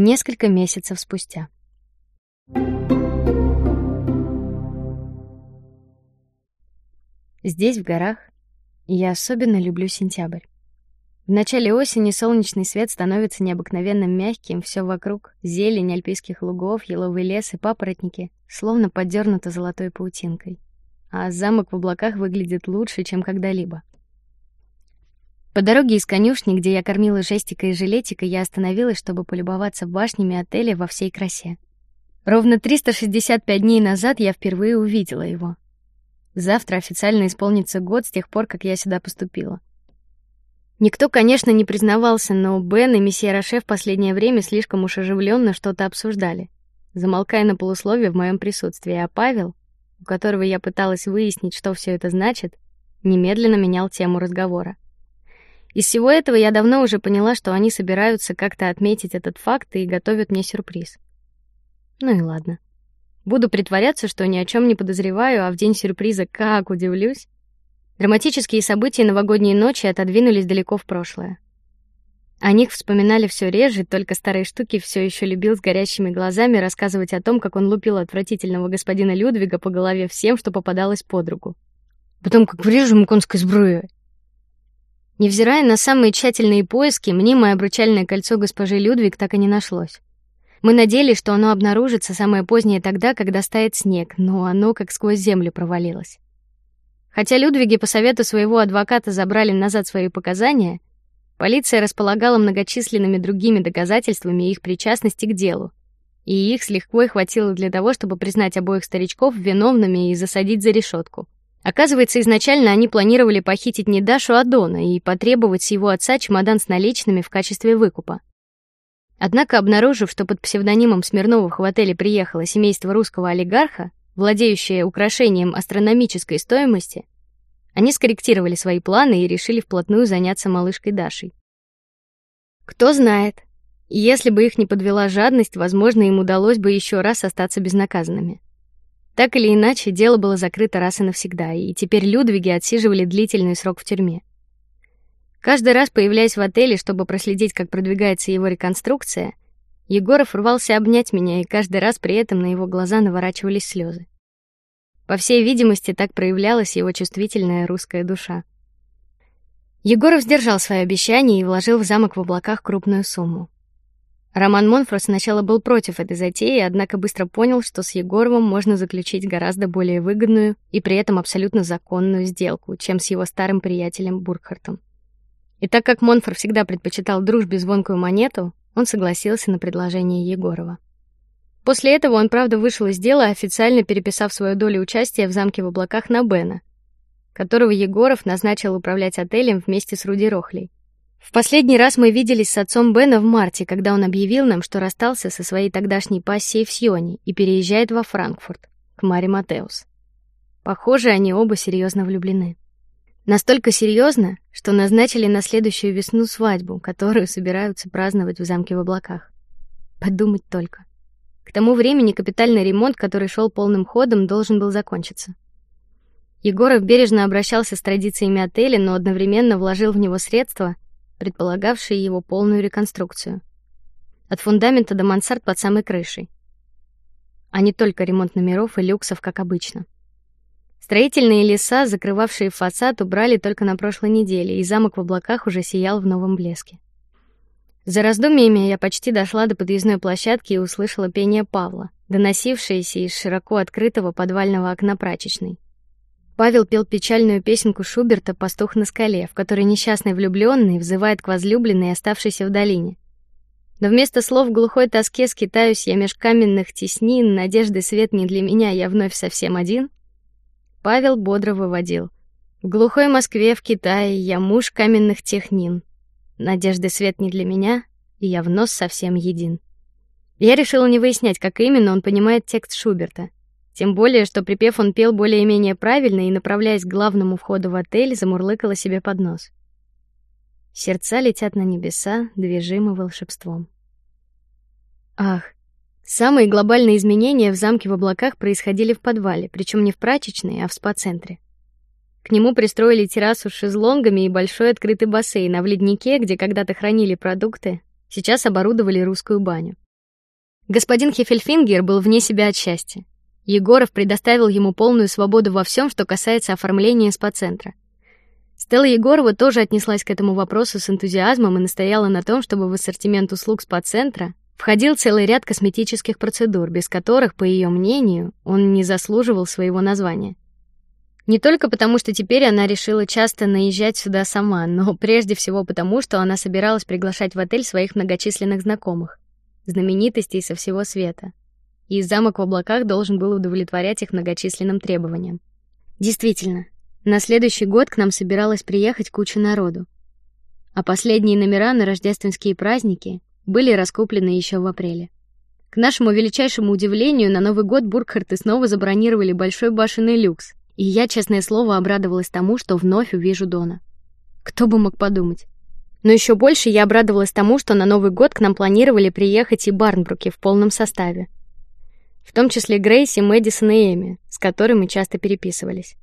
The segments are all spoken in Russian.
Несколько месяцев спустя. Здесь в горах я особенно люблю сентябрь. В начале осени солнечный свет становится необыкновенно мягким, все вокруг зелень альпийских лугов, еловый лес и папоротники, словно подернуты золотой паутинкой. А замок в облаках выглядит лучше, чем когда-либо. По дороге из конюшни, где я кормила жестика и жилетика, я остановилась, чтобы полюбоваться башнями отеля во всей красе. Ровно 365 дней назад я впервые увидела его. Завтра официально исполнится год с тех пор, как я сюда поступила. Никто, конечно, не признавался, но Бен и месье Роше в последнее время слишком уж оживленно что-то обсуждали, замолкая на полуслове в моем присутствии, а Павел, у которого я пыталась выяснить, что все это значит, немедленно менял тему разговора. Из всего этого я давно уже поняла, что они собираются как-то отметить этот факт и готовят мне сюрприз. Ну и ладно. Буду притворяться, что ни о чем не подозреваю, а в день сюрприза как удивлюсь. Драматические события новогодней ночи отодвинулись далеко в прошлое. О них вспоминали все реже, только старые штуки все еще любил с горящими глазами рассказывать о том, как он лупил отвратительного господина Людвига по голове всем, что попадалось под руку. Потом как врежем конской сбруей. Невзирая на самые тщательные поиски, мнимое обручальное кольцо госпожи Людвиг так и не нашлось. Мы надеялись, что оно обнаружится самое позднее тогда, когда стает снег, но оно как сквозь землю провалилось. Хотя Людвиги по совету своего адвоката забрали назад свои показания, полиция располагала многочисленными другими доказательствами их причастности к делу, и их с лихвой хватило для того, чтобы признать обоих старичков виновными и засадить за решетку. Оказывается, изначально они планировали похитить не Дашу, а Дона и потребовать с его отца чемодан с наличными в качестве выкупа. Однако, обнаружив, что под псевдонимом Смирновых в отеле приехало семейство русского олигарха, владеющее украшением астрономической стоимости, они скорректировали свои планы и решили вплотную заняться малышкой Дашей. Кто знает, если бы их не подвела жадность, возможно, им удалось бы еще раз остаться безнаказанными. Так или иначе, дело было закрыто раз и навсегда, и теперь Людвиги отсиживали длительный срок в тюрьме. Каждый раз, появляясь в отеле, чтобы проследить, как продвигается его реконструкция, Егоров рвался обнять меня, и каждый раз при этом на его глаза наворачивались слезы. По всей видимости, так проявлялась его чувствительная русская душа. Егоров сдержал свое обещание и вложил в замок в облаках крупную сумму. Роман Монфор сначала был против этой затеи, однако быстро понял, что с Егоровым можно заключить гораздо более выгодную и при этом абсолютно законную сделку, чем с его старым приятелем Буркхартом. И так как Монфор всегда предпочитал дружбе звонкую монету, он согласился на предложение Егорова. После этого он, правда, вышел из дела, официально переписав свою долю участия в замке в облаках на Бена, которого Егоров назначил управлять отелем вместе с Руди Рохлей. В последний раз мы виделись с отцом Бена в марте, когда он объявил нам, что расстался со своей тогдашней пассией в Сионе и переезжает во Франкфурт к Маре Матеус. Похоже, они оба серьезно влюблены. Настолько серьезно, что назначили на следующую весну свадьбу, которую собираются праздновать в замке в облаках. Подумать только. К тому времени капитальный ремонт, который шел полным ходом, должен был закончиться. Егоров бережно обращался с традициями отеля, но одновременно вложил в него средства, предполагавшие его полную реконструкцию. От фундамента до мансард под самой крышей. А не только ремонт номеров и люксов, как обычно. Строительные леса, закрывавшие фасад, убрали только на прошлой неделе, и замок в облаках уже сиял в новом блеске. За раздумьями я почти дошла до подъездной площадки и услышала пение Павла, доносившееся из широко открытого подвального окна прачечной. Павел пел печальную песенку Шуберта "Пастух на скале", в которой несчастный влюбленный взывает к возлюбленной, оставшейся в долине. Но вместо слов глухой тоске скитаюсь я меж каменных теснин, надежды свет не для меня, я вновь совсем один. Павел бодро выводил: в глухой Москве, в Китае я муж каменных технин. Надежды свет не для меня, и я в нос совсем един. Я решила не выяснять, как именно он понимает текст Шуберта. Тем более, что припев он пел более-менее правильно и, направляясь к главному входу в отель, замурлыкала себе под нос. Сердца летят на небеса, движимы волшебством. Ах, самые глобальные изменения в замке в облаках происходили в подвале, причем не в прачечной, а в спа-центре. К нему пристроили террасу с шезлонгами и большой открытый бассейн, а в леднике, где когда-то хранили продукты, сейчас оборудовали русскую баню. Господин Хефельфингер был вне себя от счастья. Егоров предоставил ему полную свободу во всем, что касается оформления спа-центра. Стелла Егорова тоже отнеслась к этому вопросу с энтузиазмом и настояла на том, чтобы в ассортимент услуг спа-центра входил целый ряд косметических процедур, без которых, по ее мнению, он не заслуживал своего названия. Не только потому, что теперь она решила часто наезжать сюда сама, но прежде всего потому, что она собиралась приглашать в отель своих многочисленных знакомых, знаменитостей со всего света. И замок в облаках должен был удовлетворять их многочисленным требованиям. Действительно, на следующий год к нам собиралась приехать куча народу, а последние номера на рождественские праздники были раскуплены еще в апреле. К нашему величайшему удивлению, на Новый год Буркхарты снова забронировали большой башенный люкс, и я, честное слово, обрадовалась тому, что вновь увижу Дона. Кто бы мог подумать? Но еще больше я обрадовалась тому, что на Новый год к нам планировали приехать и Барнбруки в полном составе, в том числе Грейси, Мэдисон и Эми, с которыми мы часто переписывались.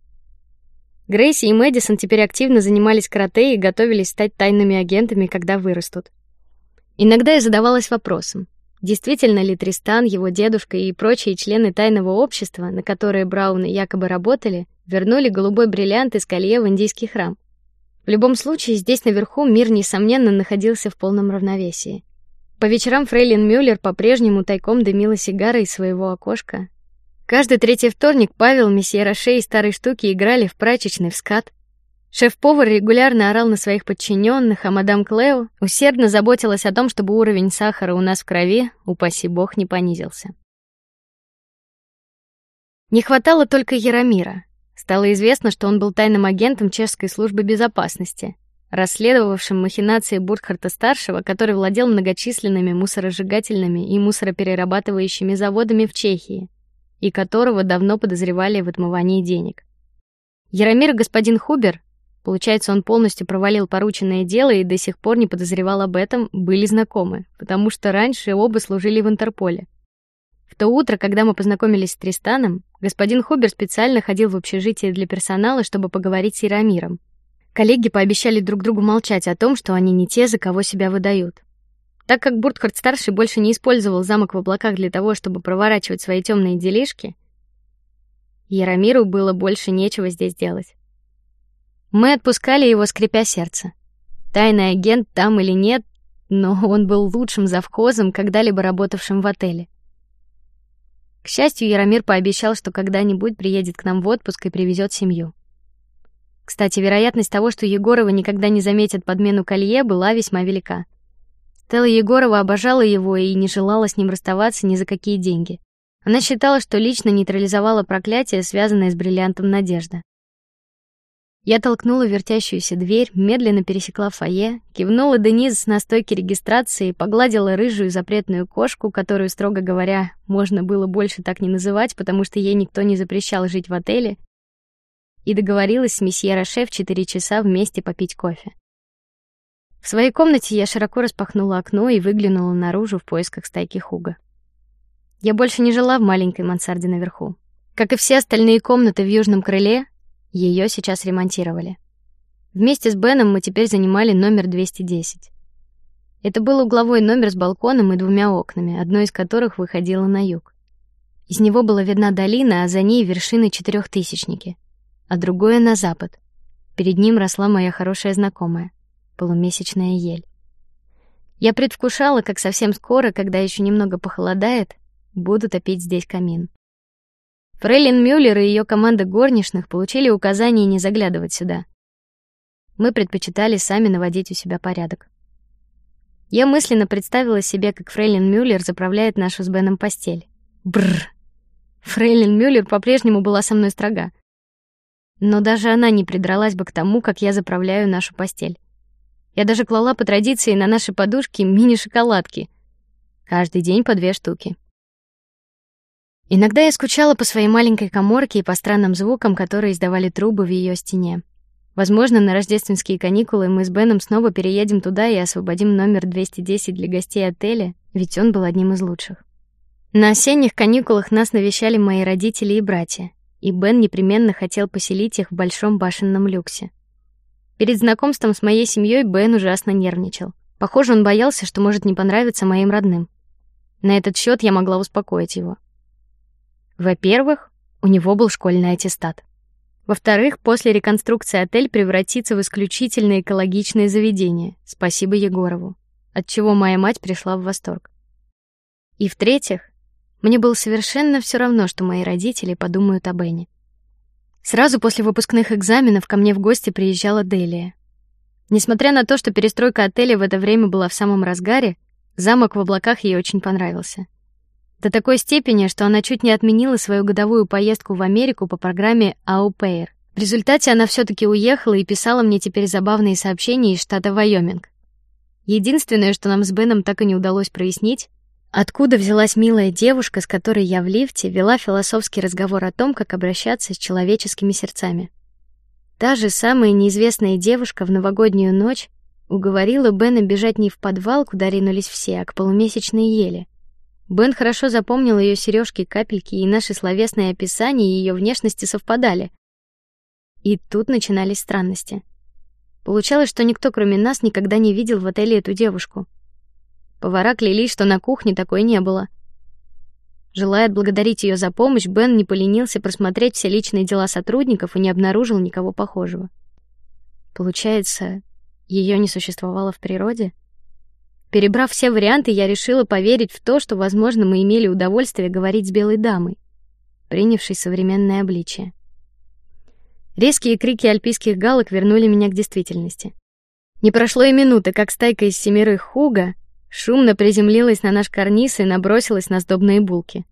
Грейси и Мэдисон теперь активно занимались карате и готовились стать тайными агентами, когда вырастут. Иногда я задавалась вопросом: действительно ли Тристан, его дедушка и прочие члены тайного общества, на которые Брауны якобы работали, вернули голубой бриллиант из колье в индийский храм? В любом случае, здесь наверху мир несомненно находился в полном равновесии. По вечерам Фрейлин Мюллер по-прежнему тайком дымила сигарой из своего окошка. Каждый третий вторник Павел, месье Роше и старые штуки играли в прачечный в скат. Шеф-повар регулярно орал на своих подчиненных, а мадам Клео усердно заботилась о том, чтобы уровень сахара у нас в крови, упаси бог, не понизился. Не хватало только Яромира. Стало известно, что он был тайным агентом чешской службы безопасности, расследовавшим махинации Буркхарта старшего, который владел многочисленными мусоросжигательными и мусороперерабатывающими заводами в Чехии, и которого давно подозревали в отмывании денег. Яромир господин Хубер Получается, он полностью провалил порученное дело и до сих пор не подозревал об этом, были знакомы, потому что раньше оба служили в Интерполе. В то утро, когда мы познакомились с Тристаном, господин Хубер специально ходил в общежитие для персонала, чтобы поговорить с Ирамиром. Коллеги пообещали друг другу молчать о том, что они не те, за кого себя выдают. Так как Буртхард старший больше не использовал замок в облаках для того, чтобы проворачивать свои темные делишки, Яромиру было больше нечего здесь делать. Мы отпускали его, скрипя сердце. Тайный агент там или нет, но он был лучшим завхозом, когда-либо работавшим в отеле. К счастью, Яромир пообещал, что когда-нибудь приедет к нам в отпуск и привезет семью. Кстати, вероятность того, что Егорова никогда не заметит подмену колье, была весьма велика. Стелла Егорова обожала его и не желала с ним расставаться ни за какие деньги. Она считала, что лично нейтрализовала проклятие, связанное с бриллиантом Надежда. Я толкнула вертящуюся дверь, медленно пересекла фойе, кивнула Дениз на стойке регистрации, погладила рыжую запретную кошку, которую, строго говоря, можно было больше так не называть, потому что ей никто не запрещал жить в отеле, и договорилась с месье Роше в четыре часа вместе попить кофе. В своей комнате я широко распахнула окно и выглянула наружу в поисках стайки Хуга. Я больше не жила в маленькой мансарде наверху. Как и все остальные комнаты в южном крыле, ее сейчас ремонтировали. Вместе с Беном мы теперь занимали номер 210. Это был угловой номер с балконом и двумя окнами, одно из которых выходило на юг. Из него была видна долина, а за ней вершины четырехтысячники, а другое на запад. Перед ним росла моя хорошая знакомая, полумесячная ель. Я предвкушала, как совсем скоро, когда еще немного похолодает, буду топить здесь камин. Фрейлин Мюллер и ее команда горничных получили указание не заглядывать сюда. Мы предпочитали сами наводить у себя порядок. Я мысленно представила себе, как Фрейлин Мюллер заправляет нашу с Беном постель. Бр. Фрейлин Мюллер по-прежнему была со мной строга, но даже она не придралась бы к тому, как я заправляю нашу постель. Я даже клала по традиции на наши подушки мини-шоколадки, каждый день по две штуки. Иногда я скучала по своей маленькой каморке и по странным звукам, которые издавали трубы в ее стене. Возможно, на рождественские каникулы мы с Беном снова переедем туда и освободим номер 210 для гостей отеля, ведь он был одним из лучших. На осенних каникулах нас навещали мои родители и братья, и Бен непременно хотел поселить их в большом башенном люксе. Перед знакомством с моей семьей Бен ужасно нервничал. Похоже, он боялся, что может не понравиться моим родным. На этот счет я могла успокоить его. Во-первых, у него был школьный аттестат. Во-вторых, после реконструкции отель превратится в исключительно экологичное заведение. Спасибо Егорову, от чего моя мать пришла в восторг. И в-третьих, мне было совершенно все равно, что мои родители подумают об Энне. Сразу после выпускных экзаменов ко мне в гости приезжала Делия. Несмотря на то, что перестройка отеля в это время была в самом разгаре, замок в облаках ей очень понравился. До такой степени, что она чуть не отменила свою годовую поездку в Америку по программе Pair. В результате она все-таки уехала и писала мне теперь забавные сообщения из штата Вайоминг. Единственное, что нам с Беном так и не удалось прояснить, откуда взялась милая девушка, с которой я в лифте вела философский разговор о том, как обращаться с человеческими сердцами. Та же самая неизвестная девушка в новогоднюю ночь уговорила Бена бежать не в подвал, куда ринулись все, а к полумесячной ели. Бен хорошо запомнил ее сережки, капельки и наши словесные описания ее внешности совпадали. И тут начинались странности. Получалось, что никто, кроме нас, никогда не видел в отеле эту девушку. Повара клялись, что на кухне такой не было. Желая отблагодарить ее за помощь, Бен не поленился просмотреть все личные дела сотрудников и не обнаружил никого похожего. Получается, ее не существовало в природе. Перебрав все варианты, я решила поверить в то, что, возможно, мы имели удовольствие говорить с белой дамой, принявшей современное обличие. Резкие крики альпийских галок вернули меня к действительности. Не прошло и минуты, как стайка из семерых хуга шумно приземлилась на наш карниз и набросилась на сдобные булки.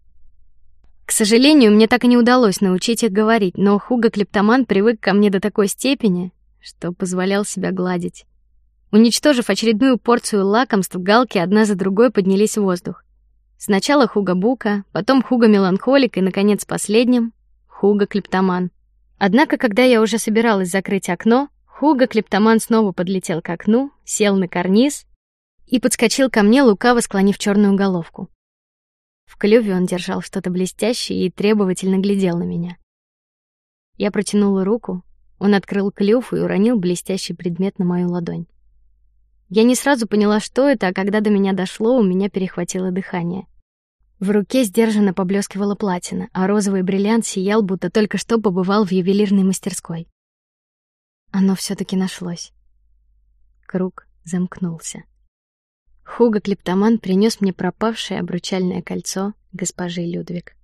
К сожалению, мне так и не удалось научить их говорить, но хуга клептоман привык ко мне до такой степени, что позволял себя гладить. Уничтожив очередную порцию лакомств, галки одна за другой поднялись в воздух. Сначала Хуга Бука, потом Хуга Меланхолик и, наконец, последним Хуга Клептоман. Однако, когда я уже собиралась закрыть окно, Хуга Клептоман снова подлетел к окну, сел на карниз и подскочил ко мне, лукаво склонив черную головку. В клюве он держал что-то блестящее и требовательно глядел на меня. Я протянула руку, он открыл клюв и уронил блестящий предмет на мою ладонь. Я не сразу поняла, что это, а когда до меня дошло, у меня перехватило дыхание. В руке сдержанно поблескивала платина, а розовый бриллиант сиял, будто только что побывал в ювелирной мастерской. Оно все-таки нашлось. Круг замкнулся. Хуга Клептоман принес мне пропавшее обручальное кольцо госпожи Людвиг.